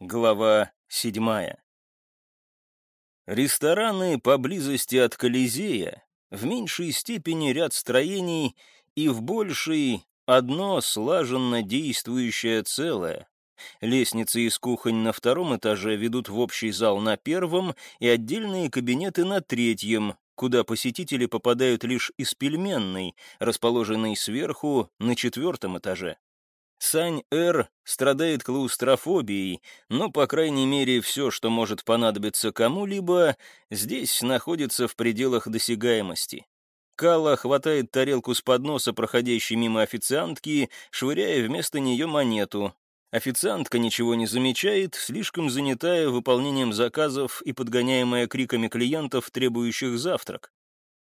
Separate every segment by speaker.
Speaker 1: Глава седьмая. Рестораны поблизости от Колизея, в меньшей степени ряд строений и в большей одно слаженно действующее целое. Лестницы из кухонь на втором этаже ведут в общий зал на первом и отдельные кабинеты на третьем, куда посетители попадают лишь из пельменной, расположенной сверху на четвертом этаже. Сань-Эр страдает клаустрофобией, но, по крайней мере, все, что может понадобиться кому-либо, здесь находится в пределах досягаемости. Кала хватает тарелку с подноса, проходящей мимо официантки, швыряя вместо нее монету. Официантка ничего не замечает, слишком занятая выполнением заказов и подгоняемая криками клиентов, требующих завтрак.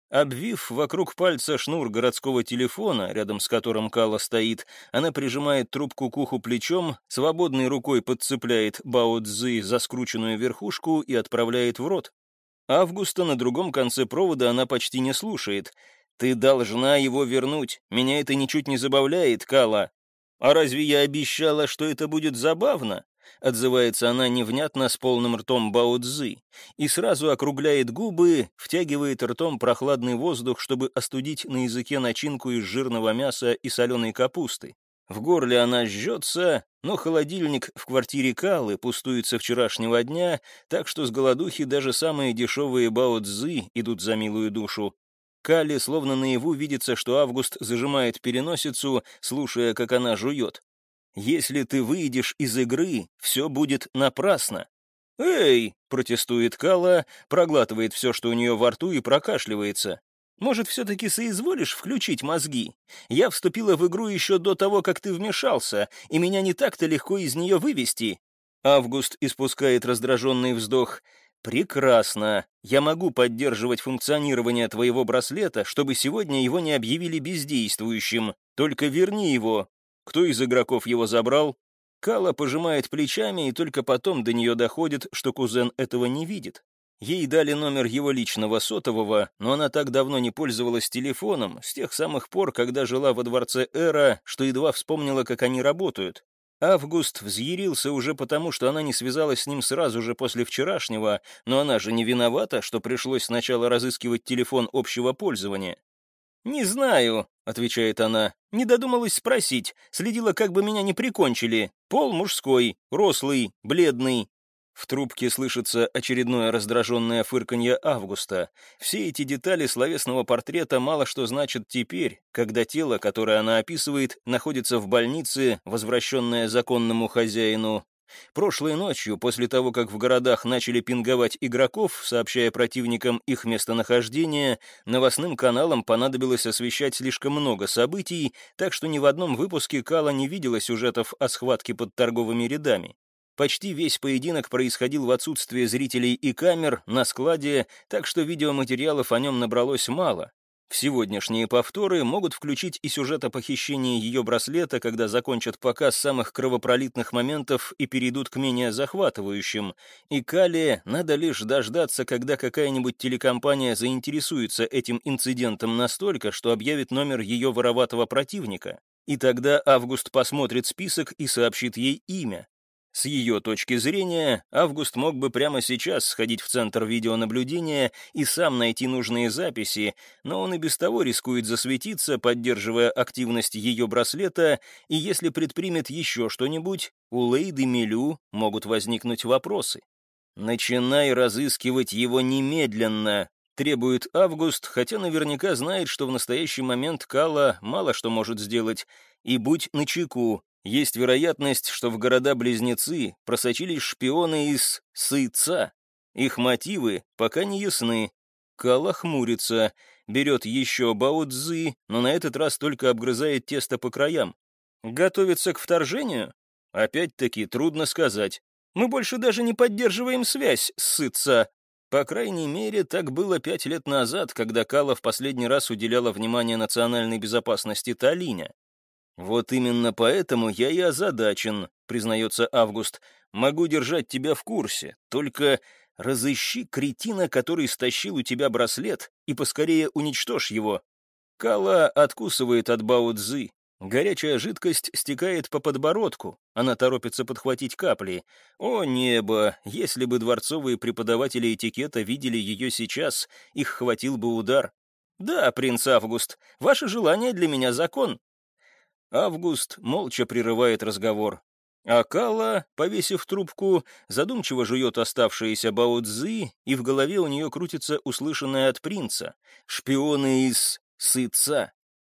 Speaker 1: Обвив вокруг пальца шнур городского телефона, рядом с которым Кала стоит, она прижимает трубку к уху плечом, свободной рукой подцепляет Бао за скрученную верхушку и отправляет в рот. Августа на другом конце провода она почти не слушает. «Ты должна его вернуть. Меня это ничуть не забавляет, Кала». «А разве я обещала, что это будет забавно?» Отзывается она невнятно с полным ртом Бао-Цзы и сразу округляет губы, втягивает ртом прохладный воздух, чтобы остудить на языке начинку из жирного мяса и соленой капусты. В горле она жжется, но холодильник в квартире Калы пустуется вчерашнего дня, так что с голодухи даже самые дешевые бао-цзы идут за милую душу. Кале словно наяву видится, что Август зажимает переносицу, слушая, как она жует. Если ты выйдешь из игры, все будет напрасно. «Эй!» — протестует Кала, проглатывает все, что у нее во рту, и прокашливается. «Может, все-таки соизволишь включить мозги? Я вступила в игру еще до того, как ты вмешался, и меня не так-то легко из нее вывести». Август испускает раздраженный вздох. «Прекрасно. Я могу поддерживать функционирование твоего браслета, чтобы сегодня его не объявили бездействующим. Только верни его, кто из игроков его забрал? Кала пожимает плечами, и только потом до нее доходит, что кузен этого не видит. Ей дали номер его личного сотового, но она так давно не пользовалась телефоном, с тех самых пор, когда жила во дворце Эра, что едва вспомнила, как они работают. Август взъярился уже потому, что она не связалась с ним сразу же после вчерашнего, но она же не виновата, что пришлось сначала разыскивать телефон общего пользования. «Не знаю», — отвечает она. «Не додумалась спросить. Следила, как бы меня не прикончили. Пол мужской, рослый, бледный». В трубке слышится очередное раздраженное фырканье Августа. Все эти детали словесного портрета мало что значат теперь, когда тело, которое она описывает, находится в больнице, возвращенное законному хозяину, Прошлой ночью, после того, как в городах начали пинговать игроков, сообщая противникам их местонахождение, новостным каналам понадобилось освещать слишком много событий, так что ни в одном выпуске Кала не видела сюжетов о схватке под торговыми рядами. Почти весь поединок происходил в отсутствие зрителей и камер на складе, так что видеоматериалов о нем набралось мало. В сегодняшние повторы могут включить и сюжет о похищении ее браслета, когда закончат показ самых кровопролитных моментов и перейдут к менее захватывающим. И Кале надо лишь дождаться, когда какая-нибудь телекомпания заинтересуется этим инцидентом настолько, что объявит номер ее вороватого противника. И тогда Август посмотрит список и сообщит ей имя. С ее точки зрения, Август мог бы прямо сейчас сходить в центр видеонаблюдения и сам найти нужные записи, но он и без того рискует засветиться, поддерживая активность ее браслета, и если предпримет еще что-нибудь, у Лейды Милю могут возникнуть вопросы. «Начинай разыскивать его немедленно», — требует Август, хотя наверняка знает, что в настоящий момент Кала мало что может сделать, и будь начеку, есть вероятность, что в города-близнецы просочились шпионы из Сыца. Их мотивы пока не ясны. Кала хмурится, берет еще баудзы, но на этот раз только обгрызает тесто по краям. Готовится к вторжению? Опять-таки, трудно сказать. Мы больше даже не поддерживаем связь с Сыца. По крайней мере, так было пять лет назад, когда Кала в последний раз уделяла внимание национальной безопасности Талиня. «Вот именно поэтому я и озадачен», — признается Август. «Могу держать тебя в курсе, только разыщи кретина, который стащил у тебя браслет, и поскорее уничтожь его». Кала откусывает от Бао Цзы. Горячая жидкость стекает по подбородку. Она торопится подхватить капли. О, небо! Если бы дворцовые преподаватели этикета видели ее сейчас, их хватил бы удар. «Да, принц Август, ваше желание для меня закон». Август молча прерывает разговор. А Кала, повесив трубку, задумчиво жует оставшиеся баудзы, и в голове у нее крутится услышанное от принца. «Шпионы из Сыца».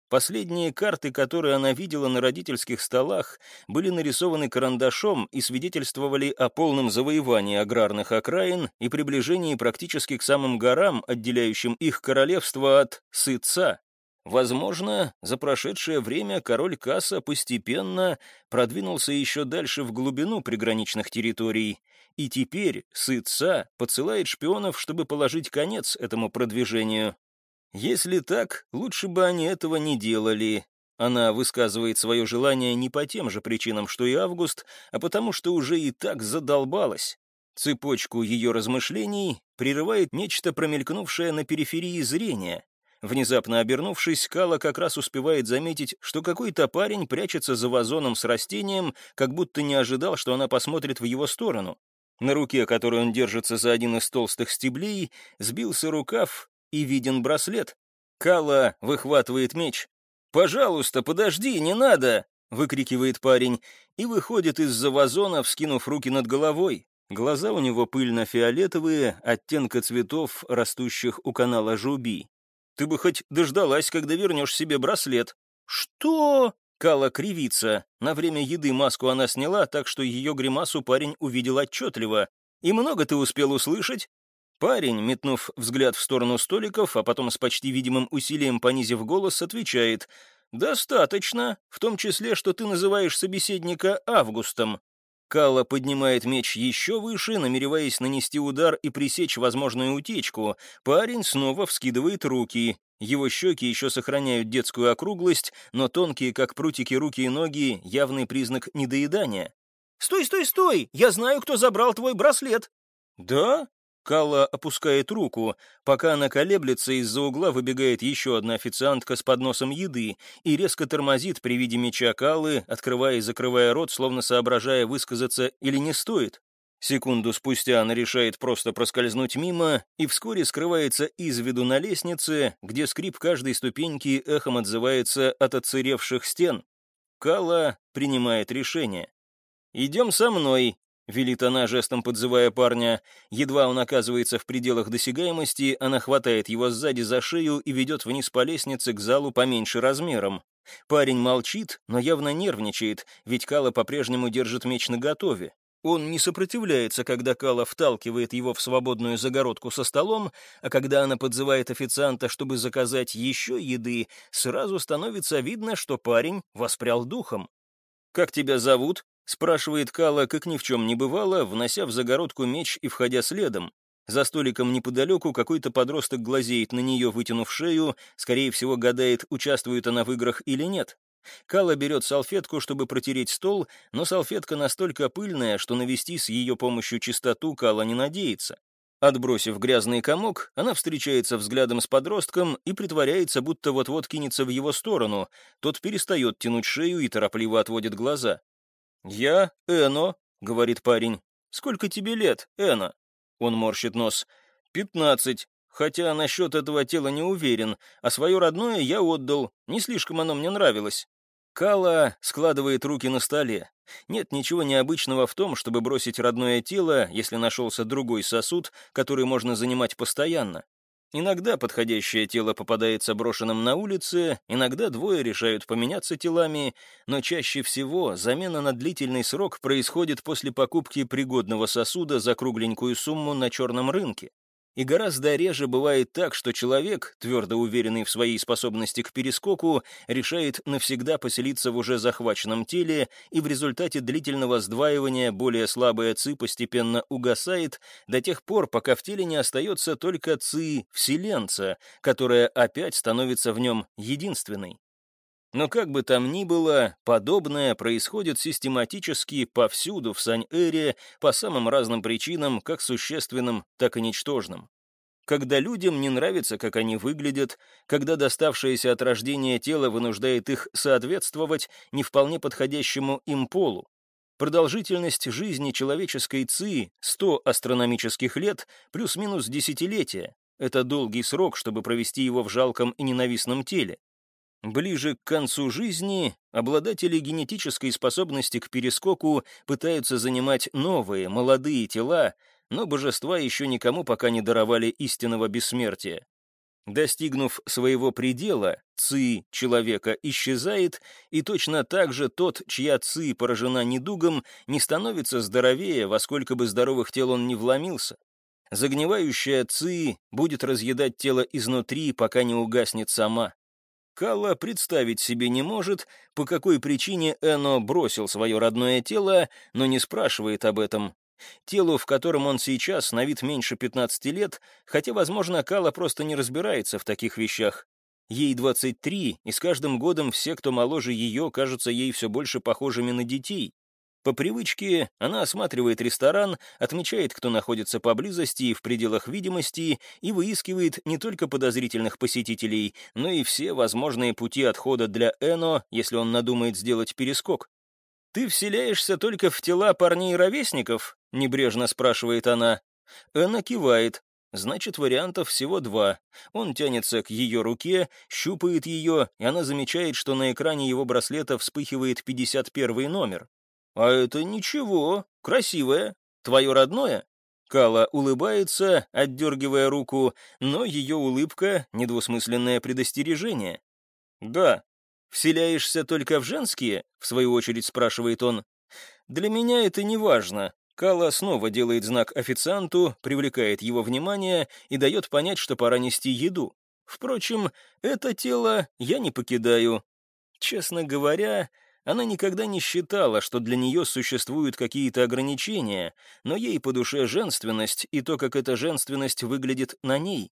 Speaker 1: Последние карты, которые она видела на родительских столах, были нарисованы карандашом и свидетельствовали о полном завоевании аграрных окраин и приближении практически к самым горам, отделяющим их королевство от Сыца. Возможно, за прошедшее время король Касса постепенно продвинулся еще дальше в глубину приграничных территорий, и теперь Сыца посылает шпионов, чтобы положить конец этому продвижению. Если так, лучше бы они этого не делали. Она высказывает свое желание не по тем же причинам, что и Август, а потому что уже и так задолбалась. Цепочку ее размышлений прерывает нечто промелькнувшее на периферии зрения. Внезапно обернувшись, Кала как раз успевает заметить, что какой-то парень прячется за вазоном с растением, как будто не ожидал, что она посмотрит в его сторону. На руке, которой он держится за один из толстых стеблей, сбился рукав, и виден браслет. Кала выхватывает меч. «Пожалуйста, подожди, не надо!» — выкрикивает парень и выходит из-за вазона, вскинув руки над головой. Глаза у него пыльно-фиолетовые, оттенка цветов, растущих у канала Жуби. «Ты бы хоть дождалась, когда вернешь себе браслет». «Что?» Кала кривится. На время еды маску она сняла, так что ее гримасу парень увидел отчетливо. «И много ты успел услышать?» Парень, метнув взгляд в сторону столиков, а потом с почти видимым усилием понизив голос, отвечает «Достаточно, в том числе, что ты называешь собеседника Августом». Калла поднимает меч еще выше, намереваясь нанести удар и пресечь возможную утечку. Парень снова вскидывает руки. Его щеки еще сохраняют детскую округлость, но тонкие, как прутики, руки и ноги — явный признак недоедания. «Стой, стой, стой! Я знаю, кто забрал твой браслет!» «Да? Калла опускает руку. Пока она колеблется, из-за угла выбегает еще одна официантка с подносом еды и резко тормозит при виде меча Каллы, открывая и закрывая рот, словно соображая, высказаться или не стоит. Секунду спустя она решает просто проскользнуть мимо и вскоре скрывается из виду на лестнице, где скрип каждой ступеньки эхом отзывается от отсыревших стен. Кала принимает решение. «Идем со мной», Велит она, жестом подзывая парня. Едва он оказывается в пределах досягаемости, она хватает его сзади за шею и ведет вниз по лестнице к залу поменьше размером. Парень молчит, но явно нервничает, ведь Кала по-прежнему держит меч наготове. Он не сопротивляется, когда Кала вталкивает его в свободную загородку со столом, а когда она подзывает официанта, чтобы заказать еще еды, сразу становится видно, что парень воспрял духом. «Как тебя зовут?» Спрашивает Кала, как ни в чем не бывало, внося в загородку меч и входя следом. За столиком неподалеку какой-то подросток глазеет на нее, вытянув шею, скорее всего, гадает, участвует она в играх или нет. Кала берет салфетку, чтобы протереть стол, но салфетка настолько пыльная, что навести с ее помощью чистоту Кала не надеется. Отбросив грязный комок, она встречается взглядом с подростком и притворяется, будто вот-вот кинется в его сторону. Тот перестает тянуть шею и торопливо отводит глаза. «Я Эно», — говорит парень. «Сколько тебе лет, Эно?» Он морщит нос. «Пятнадцать. Хотя насчет этого тела не уверен, а свое родное я отдал. Не слишком оно мне нравилось». Кала складывает руки на столе. Нет ничего необычного в том, чтобы бросить родное тело, если нашелся другой сосуд, который можно занимать постоянно. Иногда подходящее тело попадается брошенным на улице, иногда двое решают поменяться телами, но чаще всего замена на длительный срок происходит после покупки пригодного сосуда за кругленькую сумму на черном рынке. И гораздо реже бывает так, что человек, твердо уверенный в своей способности к перескоку, решает навсегда поселиться в уже захваченном теле, и в результате длительного сдваивания более слабая ци постепенно угасает до тех пор, пока в теле не остается только ци вселенца, которая опять становится в нем единственной. Но как бы там ни было, подобное происходит систематически повсюду в Сань-Эре по самым разным причинам, как существенным, так и ничтожным. когда людям не нравится, как они выглядят, когда доставшееся от рождения тело вынуждает их соответствовать не вполне подходящему им полу. Продолжительность жизни человеческой ЦИ — 100 астрономических лет плюс-минус десятилетия. Это долгий срок, чтобы провести его в жалком и ненавистном теле. Ближе к концу жизни обладатели генетической способности к перескоку пытаются занимать новые, молодые тела, но божества еще никому пока не даровали истинного бессмертия. Достигнув своего предела, ци человека исчезает, и точно так же тот, чья ци поражена недугом, не становится здоровее, во сколько бы здоровых тел он не вломился. Загнивающая ци будет разъедать тело изнутри, пока не угаснет сама. Калла представить себе не может, по какой причине Эно бросил свое родное тело, но не спрашивает об этом. Телу, в котором он сейчас, на вид меньше 15 лет, хотя, возможно, Кала просто не разбирается в таких вещах. Ей 23, и с каждым годом все, кто моложе ее, кажутся ей все больше похожими на детей. По привычке она осматривает ресторан, отмечает, кто находится поблизости и в пределах видимости, и выискивает не только подозрительных посетителей, но и все возможные пути отхода для Эно, если он надумает сделать перескок. «Ты вселяешься только в тела парней-ровесников?» — небрежно спрашивает она. Эно кивает. Значит, вариантов всего два. Он тянется к ее руке, щупает ее, и она замечает, что на экране его браслета вспыхивает 51 номер. «А это ничего, красивое. Твое родное?» Кала улыбается, отдергивая руку, но ее улыбка — недвусмысленное предостережение. «Да. Вселяешься только в женские?» — в свою очередь спрашивает он. «Для меня это не важно». Кала снова делает знак официанту, привлекает его внимание и дает понять, что пора нести еду. Впрочем, это тело я не покидаю. Честно говоря, она никогда не считала, что для нее существуют какие-то ограничения, но ей по душе женственность и то, как эта женственность выглядит на ней.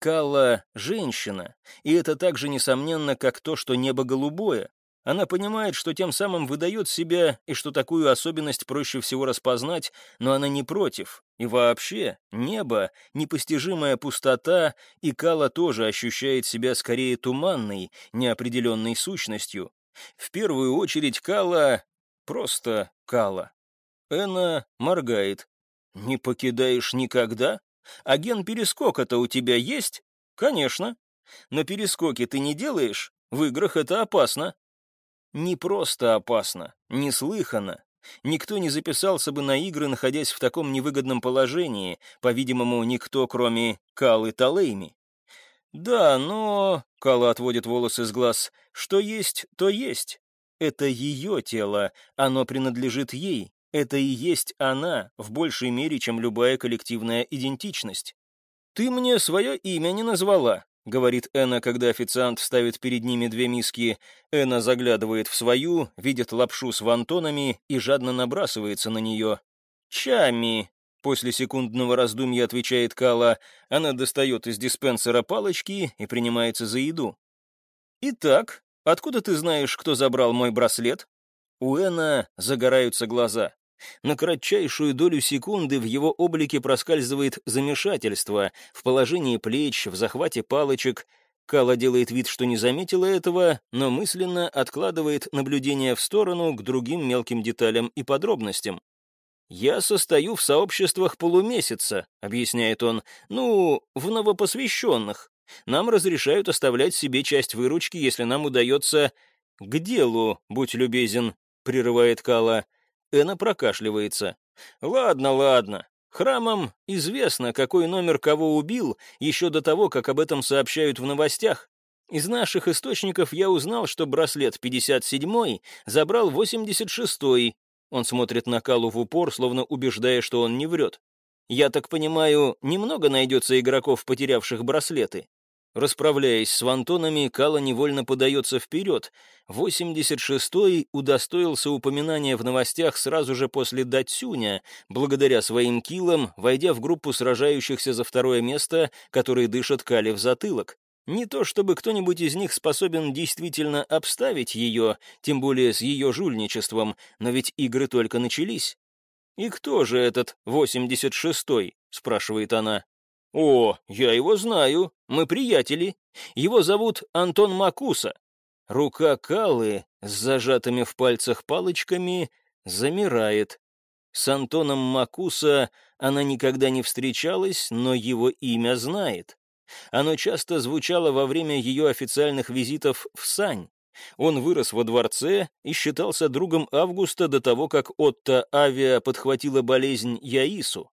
Speaker 1: Калла — женщина, и это так же несомненно, как то, что небо голубое. Она понимает, что тем самым выдает себя, и что такую особенность проще всего распознать, но она не против. И вообще, небо — непостижимая пустота, и Кала тоже ощущает себя скорее туманной, неопределенной сущностью, в первую очередь Кала... Просто Кала. Эна моргает. «Не покидаешь никогда? А ген перескока-то у тебя есть?» «Конечно. Но перескоки ты не делаешь? В играх это опасно». «Не просто опасно, неслыханно. Никто не записался бы на игры, находясь в таком невыгодном положении, по-видимому, никто, кроме Калы Талейми. «Да, но...» — Кала отводит волосы с глаз. «Что есть, то есть. Это ее тело, оно принадлежит ей. Это и есть она, в большей мере, чем любая коллективная идентичность. «Ты мне свое имя не назвала», — говорит Эна, когда официант ставит перед ними две миски. Эна заглядывает в свою, видит лапшу с вантонами и жадно набрасывается на нее. «Чами», После секундного раздумья отвечает Кала. Она достает из диспенсера палочки и принимается за еду. «Итак, откуда ты знаешь, кто забрал мой браслет?» У Эна загораются глаза. На кратчайшую долю секунды в его облике проскальзывает замешательство, в положении плеч, в захвате палочек. Кала делает вид, что не заметила этого, но мысленно откладывает наблюдение в сторону к другим мелким деталям и подробностям. «Я состою в сообществах полумесяца», — объясняет он, — «ну, в новопосвященных. Нам разрешают оставлять себе часть выручки, если нам удается...» «К делу, будь любезен», — прерывает Кала. Эна прокашливается. «Ладно, ладно. Храмам известно, какой номер кого убил, еще до того, как об этом сообщают в новостях. Из наших источников я узнал, что браслет 57-й забрал 86-й, он смотрит на Калу в упор, словно убеждая, что он не врет. «Я так понимаю, немного найдется игроков, потерявших браслеты?» Расправляясь с вантонами, Кала невольно подается вперед. 86-й удостоился упоминания в новостях сразу же после Датсюня, благодаря своим килам, войдя в группу сражающихся за второе место, которые дышат Кале в затылок. Не то чтобы кто-нибудь из них способен действительно обставить ее, тем более с ее жульничеством, но ведь игры только начались. «И кто же этот 86-й?» — спрашивает она. «О, я его знаю, мы приятели. Его зовут Антон Макуса». Рука Калы с зажатыми в пальцах палочками замирает. С Антоном Макуса она никогда не встречалась, но его имя знает. Оно часто звучало во время ее официальных визитов в Сань. Он вырос во дворце и считался другом Августа до того, как Отто Авиа подхватила болезнь Яису.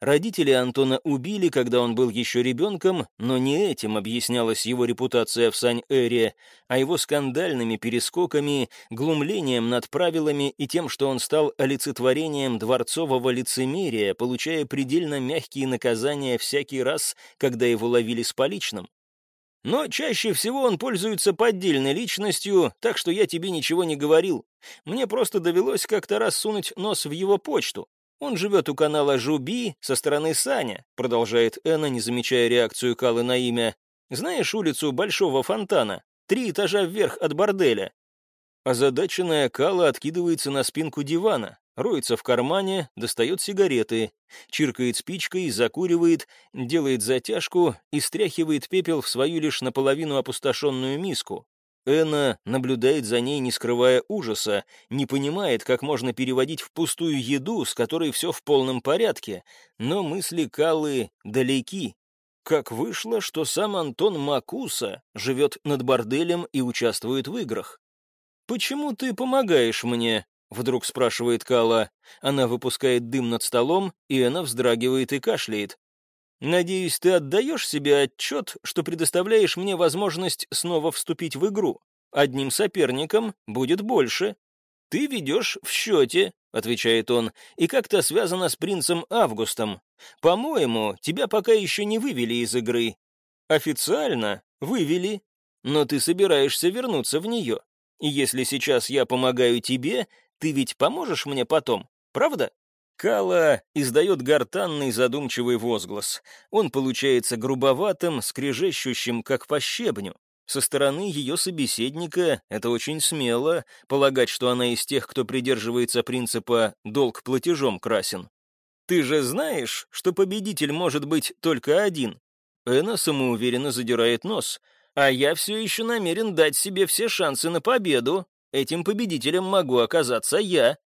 Speaker 1: Родители Антона убили, когда он был еще ребенком, но не этим объяснялась его репутация в Сань-Эре, а его скандальными перескоками, глумлением над правилами и тем, что он стал олицетворением дворцового лицемерия, получая предельно мягкие наказания всякий раз, когда его ловили с поличным. Но чаще всего он пользуется поддельной личностью, так что я тебе ничего не говорил. Мне просто довелось как-то раз сунуть нос в его почту. Он живет у канала Жуби со стороны Саня, продолжает Энна, не замечая реакцию Калы на имя. Знаешь улицу Большого Фонтана? Три этажа вверх от борделя. Озадаченная Кала откидывается на спинку дивана, роется в кармане, достает сигареты, чиркает спичкой, закуривает, делает затяжку и стряхивает пепел в свою лишь наполовину опустошенную миску. Энна наблюдает за ней, не скрывая ужаса, не понимает, как можно переводить в пустую еду, с которой все в полном порядке, но мысли Каллы далеки. Как вышло, что сам Антон Макуса живет над борделем и участвует в играх? «Почему ты помогаешь мне?» — вдруг спрашивает Кала. Она выпускает дым над столом, и она вздрагивает и кашляет. Надеюсь, ты отдаешь себе отчет, что предоставляешь мне возможность снова вступить в игру. Одним соперником будет больше. Ты ведешь в счете, — отвечает он, — и как-то связано с принцем Августом. По-моему, тебя пока еще не вывели из игры. Официально вывели, но ты собираешься вернуться в нее. И если сейчас я помогаю тебе, ты ведь поможешь мне потом, правда? Кала издает гортанный задумчивый возглас. Он получается грубоватым, скрежещущим, как по щебню. Со стороны ее собеседника это очень смело, полагать, что она из тех, кто придерживается принципа «долг платежом красен». «Ты же знаешь, что победитель может быть только один?» Эна самоуверенно задирает нос. «А я все еще намерен дать себе все шансы на победу. Этим победителем могу оказаться я».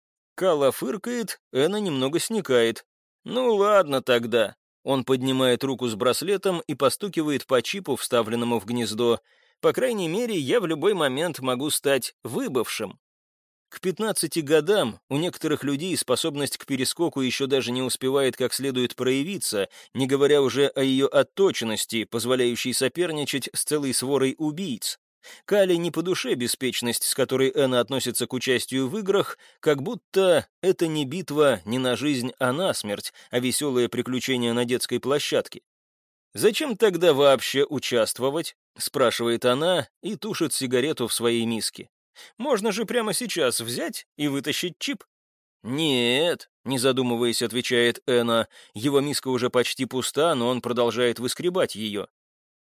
Speaker 1: Кала фыркает, Эна немного сникает. «Ну ладно тогда». Он поднимает руку с браслетом и постукивает по чипу, вставленному в гнездо. «По крайней мере, я в любой момент могу стать выбывшим». К 15 годам у некоторых людей способность к перескоку еще даже не успевает как следует проявиться, не говоря уже о ее отточенности, позволяющей соперничать с целой сворой убийц. Кали не по душе беспечность, с которой Энна относится к участию в играх, как будто это не битва не на жизнь, а на смерть, а веселые приключения на детской площадке. «Зачем тогда вообще участвовать?» — спрашивает она и тушит сигарету в своей миске. «Можно же прямо сейчас взять и вытащить чип». «Нет», — не задумываясь, отвечает Энна. Его миска уже почти пуста, но он продолжает выскребать ее.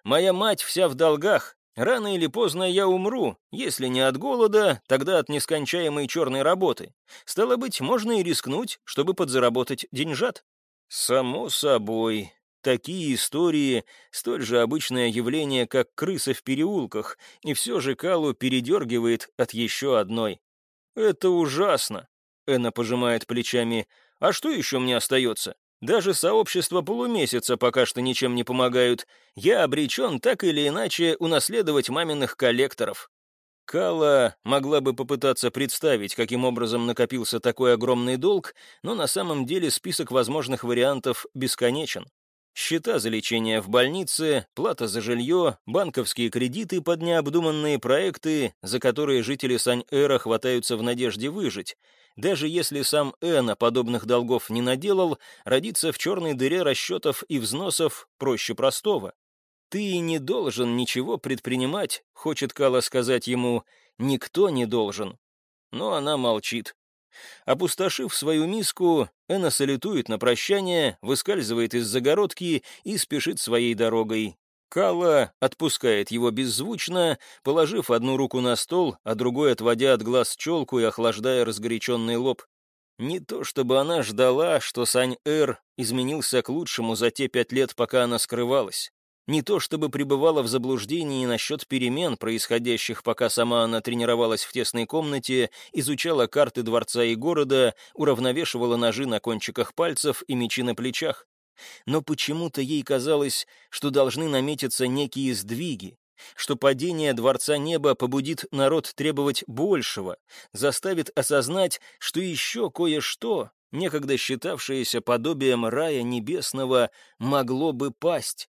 Speaker 1: «Моя мать вся в долгах, Рано или поздно я умру, если не от голода, тогда от нескончаемой черной работы. Стало быть, можно и рискнуть, чтобы подзаработать деньжат. Само собой. Такие истории — столь же обычное явление, как крысы в переулках, и все же Калу передергивает от еще одной. «Это ужасно», — Энна пожимает плечами. «А что еще мне остается? Даже сообщество полумесяца пока что ничем не помогают. Я обречен так или иначе унаследовать маминых коллекторов. Кала могла бы попытаться представить, каким образом накопился такой огромный долг, но на самом деле список возможных вариантов бесконечен. Счета за лечение в больнице, плата за жилье, банковские кредиты под необдуманные проекты, за которые жители Сань-Эра хватаются в надежде выжить — даже если сам Эна подобных долгов не наделал, родиться в черной дыре расчетов и взносов проще простого. «Ты не должен ничего предпринимать», — хочет Кала сказать ему, — «никто не должен». Но она молчит. Опустошив свою миску, Эна салютует на прощание, выскальзывает из загородки и спешит своей дорогой. Кала отпускает его беззвучно, положив одну руку на стол, а другой отводя от глаз челку и охлаждая разгоряченный лоб. Не то чтобы она ждала, что Сань-Эр изменился к лучшему за те пять лет, пока она скрывалась. Не то чтобы пребывала в заблуждении насчет перемен, происходящих, пока сама она тренировалась в тесной комнате, изучала карты дворца и города, уравновешивала ножи на кончиках пальцев и мечи на плечах. Но почему-то ей казалось, что должны наметиться некие сдвиги, что падение Дворца Неба побудит народ требовать большего, заставит осознать, что еще кое-что, некогда считавшееся подобием рая небесного, могло бы пасть.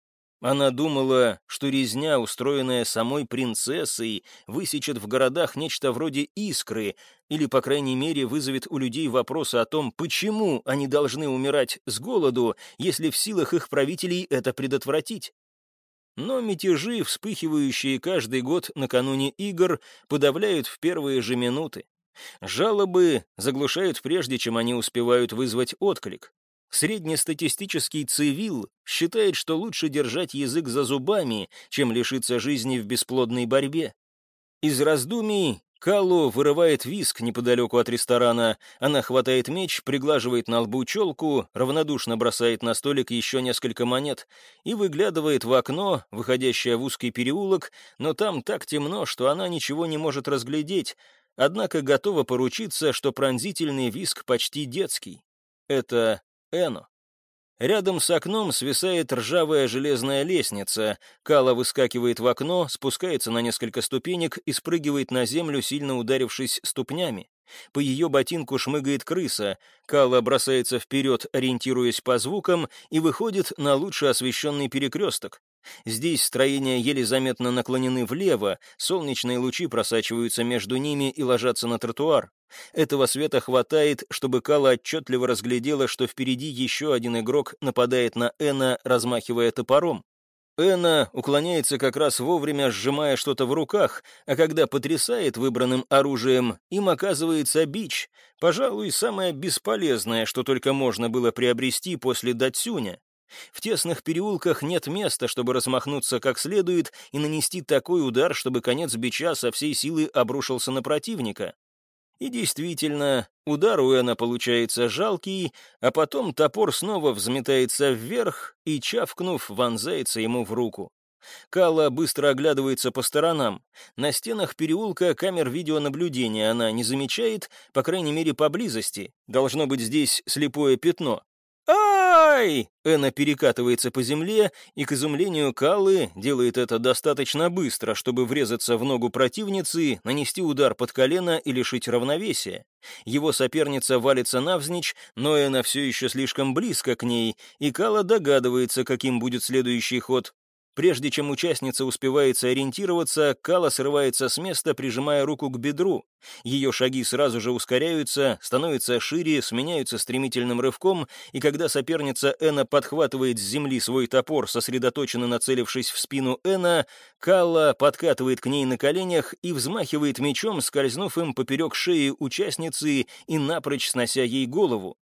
Speaker 1: Она думала, что резня, устроенная самой принцессой, высечет в городах нечто вроде искры, или, по крайней мере, вызовет у людей вопросы о том, почему они должны умирать с голоду, если в силах их правителей это предотвратить. Но мятежи, вспыхивающие каждый год накануне игр, подавляют в первые же минуты. Жалобы заглушают прежде, чем они успевают вызвать отклик. Среднестатистический цивил считает, что лучше держать язык за зубами, чем лишиться жизни в бесплодной борьбе. Из раздумий Каллу вырывает виск неподалеку от ресторана. Она хватает меч, приглаживает на лбу челку, равнодушно бросает на столик еще несколько монет и выглядывает в окно, выходящее в узкий переулок, но там так темно, что она ничего не может разглядеть, однако готова поручиться, что пронзительный виск почти детский. Это Эно. Рядом с окном свисает ржавая железная лестница. Кала выскакивает в окно, спускается на несколько ступенек и спрыгивает на землю, сильно ударившись ступнями. По ее ботинку шмыгает крыса. Кала бросается вперед, ориентируясь по звукам, и выходит на лучше освещенный перекресток. Здесь строения еле заметно наклонены влево, солнечные лучи просачиваются между ними и ложатся на тротуар. Этого света хватает, чтобы Кала отчетливо разглядела, что впереди еще один игрок нападает на Эна, размахивая топором. Эна уклоняется как раз вовремя, сжимая что-то в руках, а когда потрясает выбранным оружием, им оказывается бич, пожалуй, самое бесполезное, что только можно было приобрести после Датсюня. В тесных переулках нет места, чтобы размахнуться как следует и нанести такой удар, чтобы конец бича со всей силы обрушился на противника. И действительно, удар у Эна получается жалкий, а потом топор снова взметается вверх и, чавкнув, вонзается ему в руку. Кала быстро оглядывается по сторонам. На стенах переулка камер видеонаблюдения она не замечает, по крайней мере, поблизости. Должно быть здесь слепое пятно. «Ай!» Эна перекатывается по земле, и, к изумлению Каллы, делает это достаточно быстро, чтобы врезаться в ногу противницы, нанести удар под колено и лишить равновесия. Его соперница валится навзничь, но Эна все еще слишком близко к ней, и Кала догадывается, каким будет следующий ход. Прежде чем участница успевает сориентироваться, Кала срывается с места, прижимая руку к бедру. Ее шаги сразу же ускоряются, становятся шире, сменяются стремительным рывком, и когда соперница Эна подхватывает с земли свой топор, сосредоточенно нацелившись в спину Эна, Калла подкатывает к ней на коленях и взмахивает мечом, скользнув им поперек шеи участницы и напрочь снося ей голову.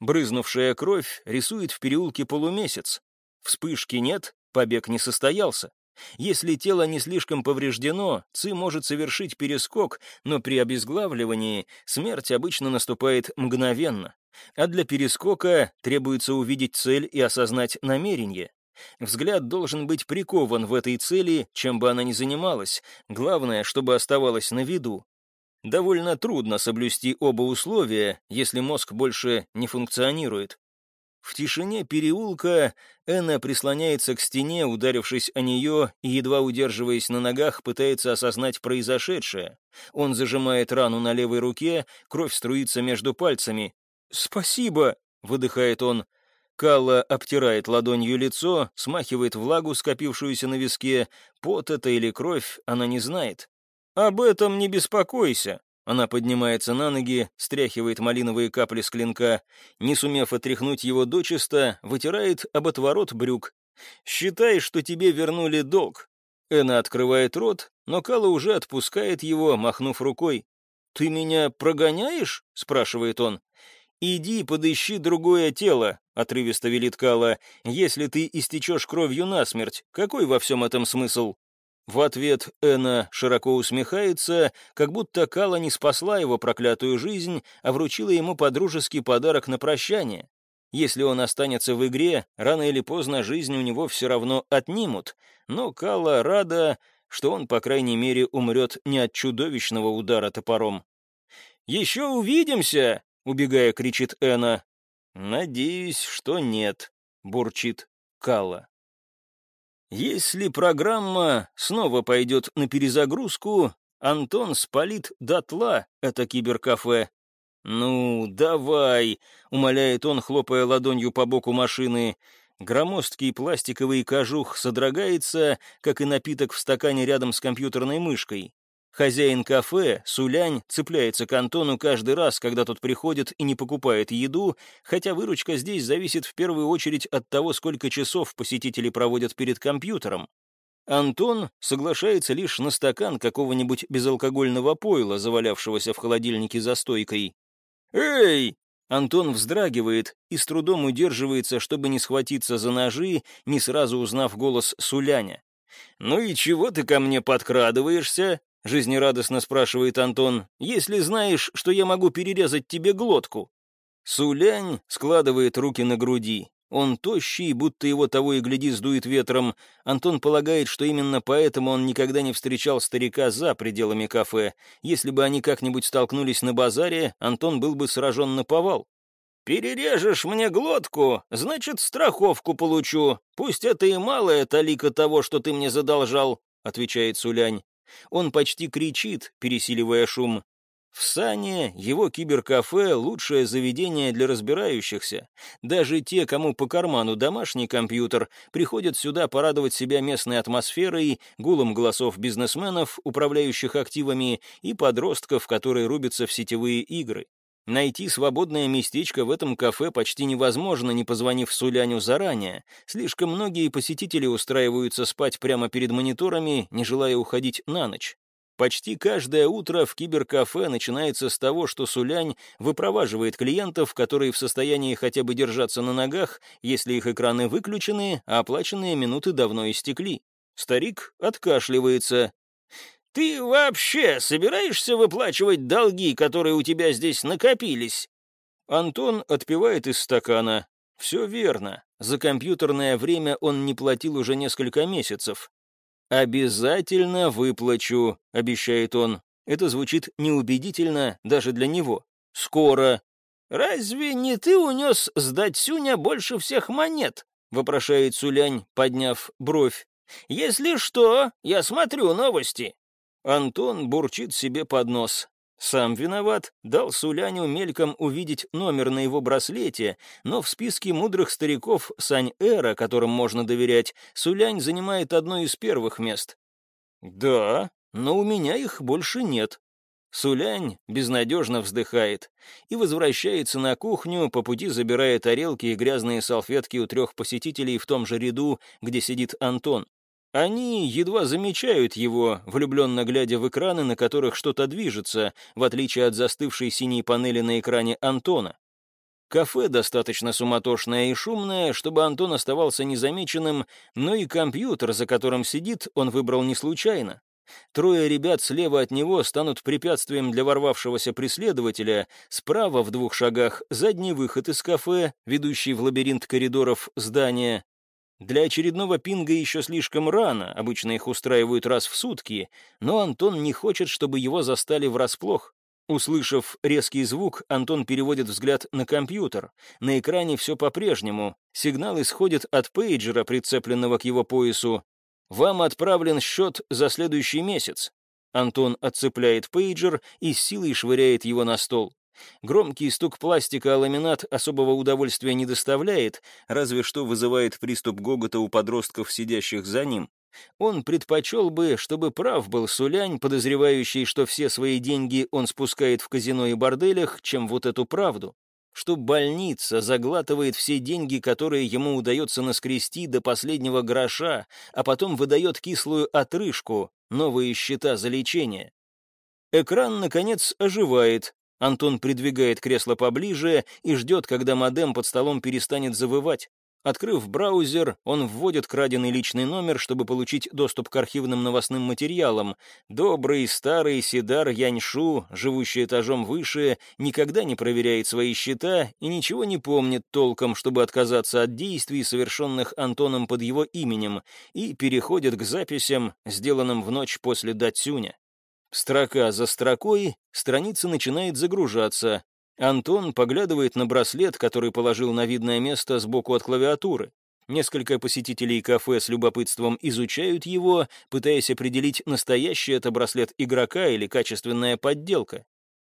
Speaker 1: Брызнувшая кровь рисует в переулке полумесяц. Вспышки нет, побег не состоялся. Если тело не слишком повреждено, Ци может совершить перескок, но при обезглавливании смерть обычно наступает мгновенно. А для перескока требуется увидеть цель и осознать намерение. Взгляд должен быть прикован в этой цели, чем бы она ни занималась, главное, чтобы оставалась на виду. Довольно трудно соблюсти оба условия, если мозг больше не функционирует. В тишине переулка Энна прислоняется к стене, ударившись о нее, и, едва удерживаясь на ногах, пытается осознать произошедшее. Он зажимает рану на левой руке, кровь струится между пальцами. «Спасибо!» — выдыхает он. Калла обтирает ладонью лицо, смахивает влагу, скопившуюся на виске. Пот это или кровь, она не знает. «Об этом не беспокойся», она поднимается на ноги, стряхивает малиновые капли с клинка, не сумев отряхнуть его дочисто, вытирает об отворот брюк. «Считай, что тебе вернули долг». Эна открывает рот, но Кала уже отпускает его, махнув рукой. «Ты меня прогоняешь?» — спрашивает он. «Иди подыщи другое тело», — отрывисто велит Кала. «Если ты истечешь кровью насмерть, какой во всем этом смысл?» В ответ Эна широко усмехается, как будто Кала не спасла его проклятую жизнь, а вручила ему подружеский подарок на прощание. Если он останется в игре, рано или поздно жизнь у него все равно отнимут, но Кала рада, что он, по крайней мере, умрет не от чудовищного удара топором. «Еще увидимся!» — убегая, кричит Эна. «Надеюсь, что нет», — бурчит Кала. Если программа снова пойдет на перезагрузку, Антон спалит дотла это киберкафе. «Ну, давай», — умоляет он, хлопая ладонью по боку машины. Громоздкий пластиковый кожух содрогается, как и напиток в стакане рядом с компьютерной мышкой. Хозяин кафе, Сулянь, цепляется к Антону каждый раз, когда тот приходит и не покупает еду, хотя выручка здесь зависит в первую очередь от того, сколько часов посетители проводят перед компьютером. Антон соглашается лишь на стакан какого-нибудь безалкогольного пойла, завалявшегося в холодильнике за стойкой. «Эй!» Антон вздрагивает и с трудом удерживается, чтобы не схватиться за ножи, не сразу узнав голос Суляня. «Ну и чего ты ко мне подкрадываешься?» — жизнерадостно спрашивает Антон. «Если знаешь, что я могу перерезать тебе глотку». Сулянь складывает руки на груди. Он тощий, будто его того и гляди сдует ветром. Антон полагает, что именно поэтому он никогда не встречал старика за пределами кафе. Если бы они как-нибудь столкнулись на базаре, Антон был бы сражен на повал. «Перережешь мне глотку, значит, страховку получу. Пусть это и малая талика того, что ты мне задолжал», — отвечает Сулянь. Он почти кричит, пересиливая шум. В Сане его киберкафе — лучшее заведение для разбирающихся. Даже те, кому по карману домашний компьютер, приходят сюда порадовать себя местной атмосферой, гулом голосов бизнесменов, управляющих активами, и подростков, которые рубятся в сетевые игры. Найти свободное местечко в этом кафе почти невозможно, не позвонив Суляню заранее. Слишком многие посетители устраиваются спать прямо перед мониторами, не желая уходить на ночь. Почти каждое утро в киберкафе начинается с того, что Сулянь выпроваживает клиентов, которые в состоянии хотя бы держаться на ногах, если их экраны выключены, а оплаченные минуты давно истекли. Старик откашливается, ты вообще собираешься выплачивать долги, которые у тебя здесь накопились?» Антон отпивает из стакана. «Все верно. За компьютерное время он не платил уже несколько месяцев. «Обязательно выплачу», — обещает он. Это звучит неубедительно даже для него. «Скоро». «Разве не ты унес сдать Сюня больше всех монет?» — вопрошает Сулянь, подняв бровь. «Если что, я смотрю новости. Антон бурчит себе под нос. Сам виноват, дал Суляню мельком увидеть номер на его браслете, но в списке мудрых стариков Сань-Эра, которым можно доверять, Сулянь занимает одно из первых мест. «Да, но у меня их больше нет». Сулянь безнадежно вздыхает и возвращается на кухню, по пути забирая тарелки и грязные салфетки у трех посетителей в том же ряду, где сидит Антон. Они едва замечают его, влюбленно глядя в экраны, на которых что-то движется, в отличие от застывшей синей панели на экране Антона. Кафе достаточно суматошное и шумное, чтобы Антон оставался незамеченным, но и компьютер, за которым сидит, он выбрал не случайно. Трое ребят слева от него станут препятствием для ворвавшегося преследователя, справа в двух шагах задний выход из кафе, ведущий в лабиринт коридоров здания, для очередного пинга еще слишком рано, обычно их устраивают раз в сутки, но Антон не хочет, чтобы его застали врасплох. Услышав резкий звук, Антон переводит взгляд на компьютер. На экране все по-прежнему. Сигнал исходит от пейджера, прицепленного к его поясу. «Вам отправлен счет за следующий месяц». Антон отцепляет пейджер и силой швыряет его на стол. Громкий стук пластика о ламинат особого удовольствия не доставляет, разве что вызывает приступ гогота у подростков, сидящих за ним. Он предпочел бы, чтобы прав был Сулянь, подозревающий, что все свои деньги он спускает в казино и борделях, чем вот эту правду. Что больница заглатывает все деньги, которые ему удается наскрести до последнего гроша, а потом выдает кислую отрыжку, новые счета за лечение. Экран, наконец, оживает, Антон придвигает кресло поближе и ждет, когда модем под столом перестанет завывать. Открыв браузер, он вводит краденый личный номер, чтобы получить доступ к архивным новостным материалам. Добрый старый Сидар Яньшу, живущий этажом выше, никогда не проверяет свои счета и ничего не помнит толком, чтобы отказаться от действий, совершенных Антоном под его именем, и переходит к записям, сделанным в ночь после Датсюня. Строка за строкой страница начинает загружаться, Антон поглядывает на браслет, который положил на видное место сбоку от клавиатуры. Несколько посетителей кафе с любопытством изучают его, пытаясь определить, настоящий это браслет игрока или качественная подделка.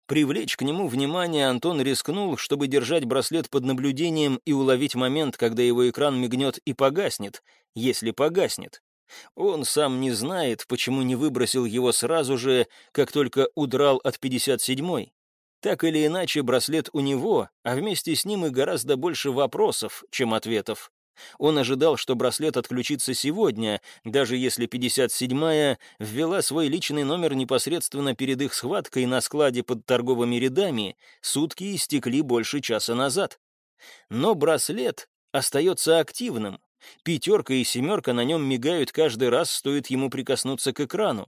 Speaker 1: Привлечь к нему внимание Антон рискнул, чтобы держать браслет под наблюдением и уловить момент, когда его экран мигнет и погаснет, если погаснет. Он сам не знает, почему не выбросил его сразу же, как только удрал от 57-й. Так или иначе, браслет у него, а вместе с ним и гораздо больше вопросов, чем ответов. Он ожидал, что браслет отключится сегодня, даже если 57-я ввела свой личный номер непосредственно перед их схваткой на складе под торговыми рядами, сутки истекли больше часа назад. Но браслет остается активным. Пятерка и семерка на нем мигают каждый раз, стоит ему прикоснуться к экрану.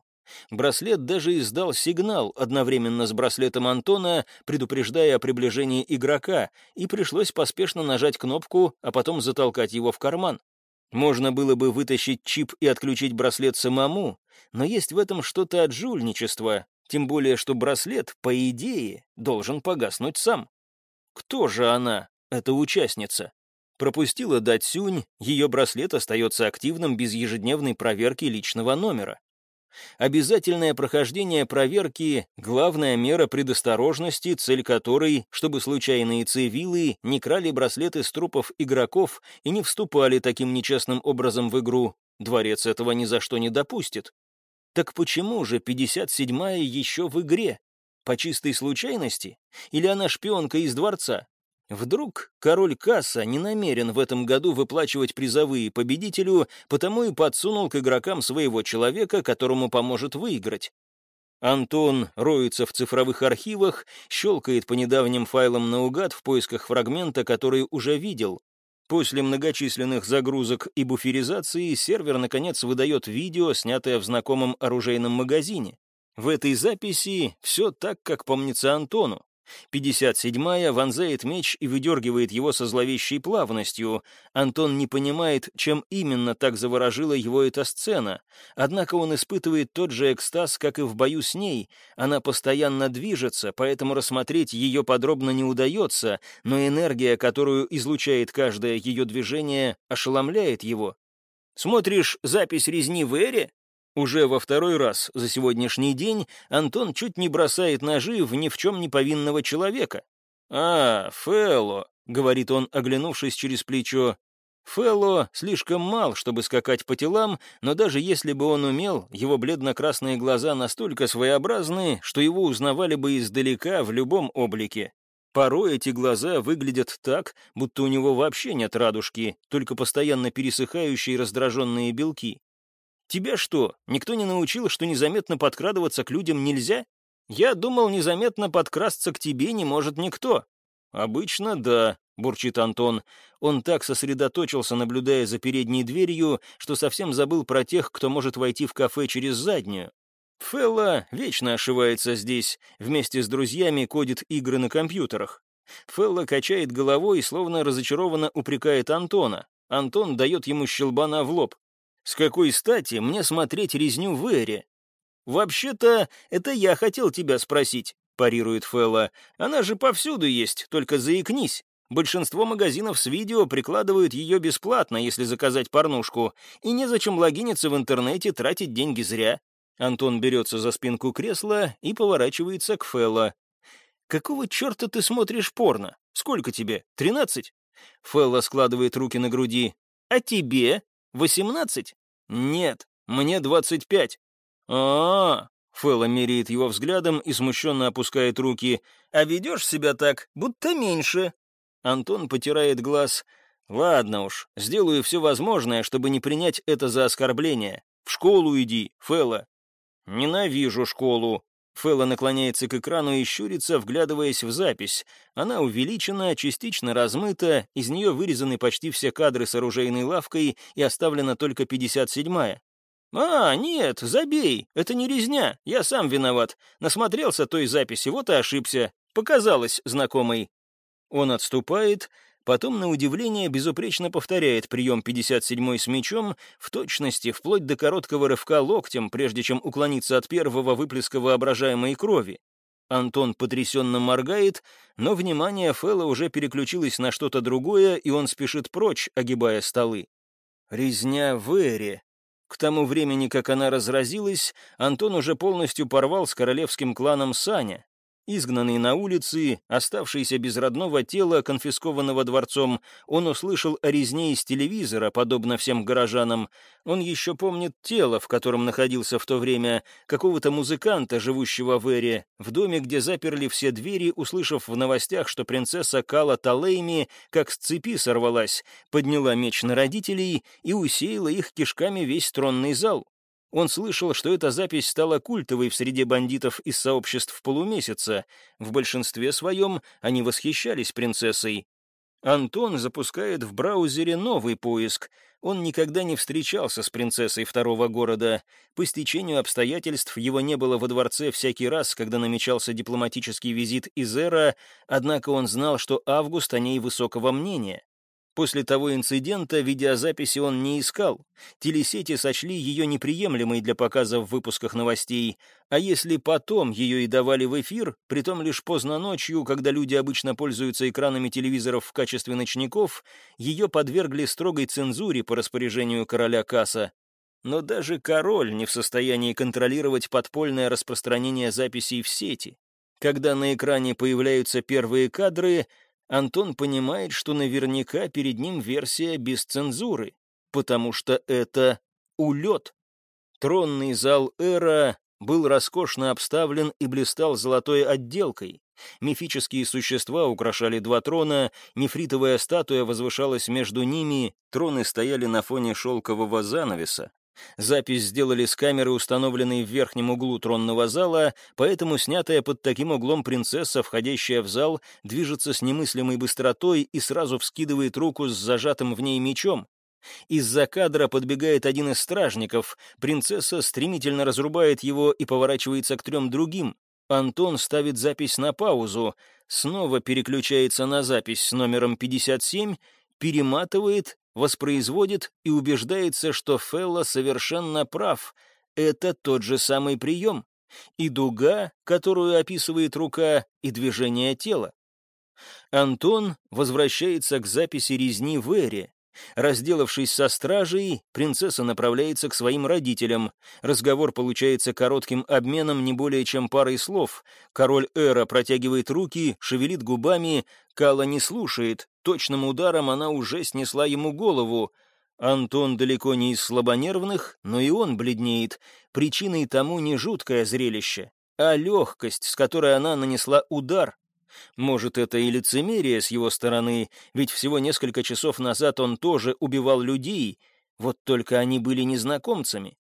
Speaker 1: Браслет даже издал сигнал одновременно с браслетом Антона, предупреждая о приближении игрока, и пришлось поспешно нажать кнопку, а потом затолкать его в карман. Можно было бы вытащить чип и отключить браслет самому, но есть в этом что-то от жульничества, тем более что браслет, по идее, должен погаснуть сам. Кто же она, эта участница? Пропустила дать сюнь, ее браслет остается активным без ежедневной проверки личного номера. Обязательное прохождение проверки — главная мера предосторожности, цель которой, чтобы случайные цивилы не крали браслеты с трупов игроков и не вступали таким нечестным образом в игру. Дворец этого ни за что не допустит. Так почему же 57-я еще в игре? По чистой случайности? Или она шпионка из дворца? Вдруг король Касса не намерен в этом году выплачивать призовые победителю, потому и подсунул к игрокам своего человека, которому поможет выиграть. Антон роется в цифровых архивах, щелкает по недавним файлам наугад в поисках фрагмента, который уже видел. После многочисленных загрузок и буферизации сервер, наконец, выдает видео, снятое в знакомом оружейном магазине. В этой записи все так, как помнится Антону. 57-я вонзает меч и выдергивает его со зловещей плавностью. Антон не понимает, чем именно так заворожила его эта сцена. Однако он испытывает тот же экстаз, как и в бою с ней. Она постоянно движется, поэтому рассмотреть ее подробно не удается, но энергия, которую излучает каждое ее движение, ошеломляет его. «Смотришь запись резни в Эре?» Уже во второй раз за сегодняшний день Антон чуть не бросает ножи в ни в чем не повинного человека. «А, Фелло», — говорит он, оглянувшись через плечо. Фелло слишком мал, чтобы скакать по телам, но даже если бы он умел, его бледно-красные глаза настолько своеобразны, что его узнавали бы издалека в любом облике. Порой эти глаза выглядят так, будто у него вообще нет радужки, только постоянно пересыхающие раздраженные белки. Тебя что, никто не научил, что незаметно подкрадываться к людям нельзя? Я думал, незаметно подкрасться к тебе не может никто. Обычно да, бурчит Антон. Он так сосредоточился, наблюдая за передней дверью, что совсем забыл про тех, кто может войти в кафе через заднюю. Фелла вечно ошивается здесь, вместе с друзьями кодит игры на компьютерах. Фелла качает головой и словно разочарованно упрекает Антона. Антон дает ему щелбана в лоб. С какой стати мне смотреть резню в Эре? Вообще-то, это я хотел тебя спросить, парирует Фэлла. Она же повсюду есть, только заикнись. Большинство магазинов с видео прикладывают ее бесплатно, если заказать порнушку, и незачем логиниться в интернете, тратить деньги зря. Антон берется за спинку кресла и поворачивается к Фэлла. «Какого черта ты смотришь порно? Сколько тебе? Тринадцать?» Фэлла складывает руки на груди. «А тебе?» Восемнадцать? Нет, мне двадцать пять. А, -а, -а Фэлла меряет его взглядом и смущенно опускает руки. «А ведешь себя так, будто меньше». Антон потирает глаз. «Ладно уж, сделаю все возможное, чтобы не принять это за оскорбление. В школу иди, Фэлла». «Ненавижу школу». Фэлла наклоняется к экрану и щурится, вглядываясь в запись. Она увеличена, частично размыта, из нее вырезаны почти все кадры с оружейной лавкой и оставлена только 57-я. «А, нет, забей, это не резня, я сам виноват. Насмотрелся той записи, вот и ошибся. Показалось знакомой». Он отступает, потом, на удивление, безупречно повторяет прием 57-й с мечом, в точности, вплоть до короткого рывка локтем, прежде чем уклониться от первого выплеска воображаемой крови. Антон потрясенно моргает, но внимание Фэлла уже переключилось на что-то другое, и он спешит прочь, огибая столы. Резня в Эре. К тому времени, как она разразилась, Антон уже полностью порвал с королевским кланом Саня. Изгнанный на улицы, оставшийся без родного тела, конфискованного дворцом, он услышал о резне из телевизора, подобно всем горожанам. Он еще помнит тело, в котором находился в то время, какого-то музыканта, живущего в Эре, в доме, где заперли все двери, услышав в новостях, что принцесса Кала Талейми, как с цепи сорвалась, подняла меч на родителей и усеяла их кишками весь тронный зал. Он слышал, что эта запись стала культовой в среде бандитов из сообществ полумесяца. В большинстве своем они восхищались принцессой. Антон запускает в браузере новый поиск. Он никогда не встречался с принцессой второго города. По стечению обстоятельств его не было во дворце всякий раз, когда намечался дипломатический визит из Эра, однако он знал, что Август о ней высокого мнения. После того инцидента видеозаписи он не искал. Телесети сочли ее неприемлемой для показа в выпусках новостей, а если потом ее и давали в эфир, притом лишь поздно ночью, когда люди обычно пользуются экранами телевизоров в качестве ночников, ее подвергли строгой цензуре по распоряжению короля Касса. Но даже король не в состоянии контролировать подпольное распространение записей в сети. Когда на экране появляются первые кадры, Антон понимает, что наверняка перед ним версия без цензуры, потому что это улет. Тронный зал Эра был роскошно обставлен и блистал золотой отделкой. Мифические существа украшали два трона, нефритовая статуя возвышалась между ними, троны стояли на фоне шелкового занавеса. Запись сделали с камеры, установленной в верхнем углу тронного зала, поэтому снятая под таким углом принцесса, входящая в зал, движется с немыслимой быстротой и сразу вскидывает руку с зажатым в ней мечом. Из-за кадра подбегает один из стражников, принцесса стремительно разрубает его и поворачивается к трем другим. Антон ставит запись на паузу, снова переключается на запись с номером 57, перематывает воспроизводит и убеждается, что Фелла совершенно прав. Это тот же самый прием. И дуга, которую описывает рука, и движение тела. Антон возвращается к записи резни в Эре. Разделавшись со стражей, принцесса направляется к своим родителям. Разговор получается коротким обменом не более чем парой слов. Король Эра протягивает руки, шевелит губами. Кала не слушает. Точным ударом она уже снесла ему голову. Антон далеко не из слабонервных, но и он бледнеет. Причиной тому не жуткое зрелище, а легкость, с которой она нанесла удар. Может, это и лицемерие с его стороны, ведь всего несколько часов назад он тоже убивал людей, вот только они были незнакомцами,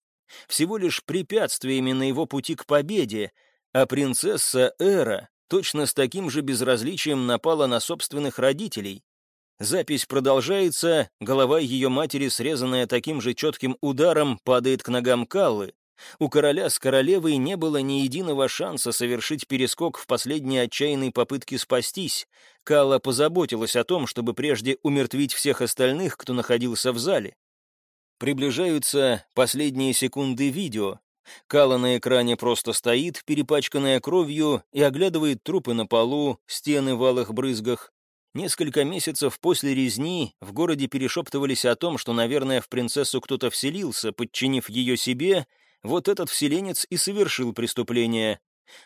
Speaker 1: всего лишь препятствиями на его пути к победе, а принцесса Эра точно с таким же безразличием напала на собственных родителей. Запись продолжается, голова ее матери, срезанная таким же четким ударом, падает к ногам Каллы. У короля с королевой не было ни единого шанса совершить перескок в последней отчаянной попытке спастись. Кала позаботилась о том, чтобы прежде умертвить всех остальных, кто находился в зале. Приближаются последние секунды видео. Кала на экране просто стоит, перепачканная кровью, и оглядывает трупы на полу, стены в алых брызгах. Несколько месяцев после резни в городе перешептывались о том, что, наверное, в принцессу кто-то вселился, подчинив ее себе, вот этот вселенец и совершил преступление.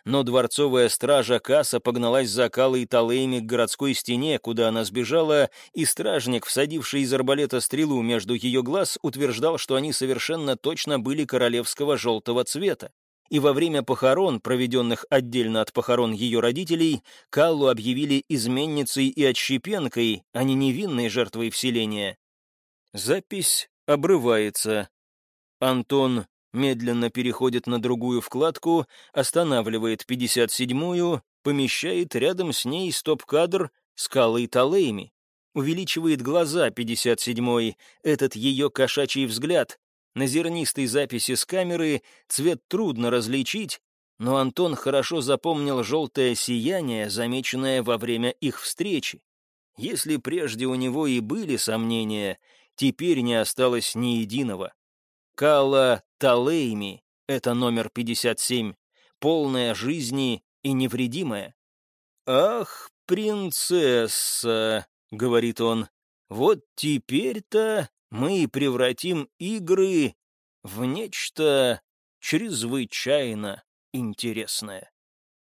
Speaker 1: Но дворцовая стража Касса погналась за Калой Талейми к городской стене, куда она сбежала, и стражник, всадивший из арбалета стрелу между ее глаз, утверждал, что они совершенно точно были королевского желтого цвета. И во время похорон, проведенных отдельно от похорон ее родителей, Каллу объявили изменницей и отщепенкой, а не невинной жертвой вселения. Запись обрывается. Антон медленно переходит на другую вкладку, останавливает 57-ю, помещает рядом с ней стоп-кадр скалы Талейми. Увеличивает глаза 57-й, этот ее кошачий взгляд. На зернистой записи с камеры цвет трудно различить, но Антон хорошо запомнил желтое сияние, замеченное во время их встречи. Если прежде у него и были сомнения, теперь не осталось ни единого. Кала Талейми — это номер 57, полная жизни и невредимая. «Ах, принцесса!» — говорит он. «Вот теперь-то мы превратим игры в нечто чрезвычайно интересное».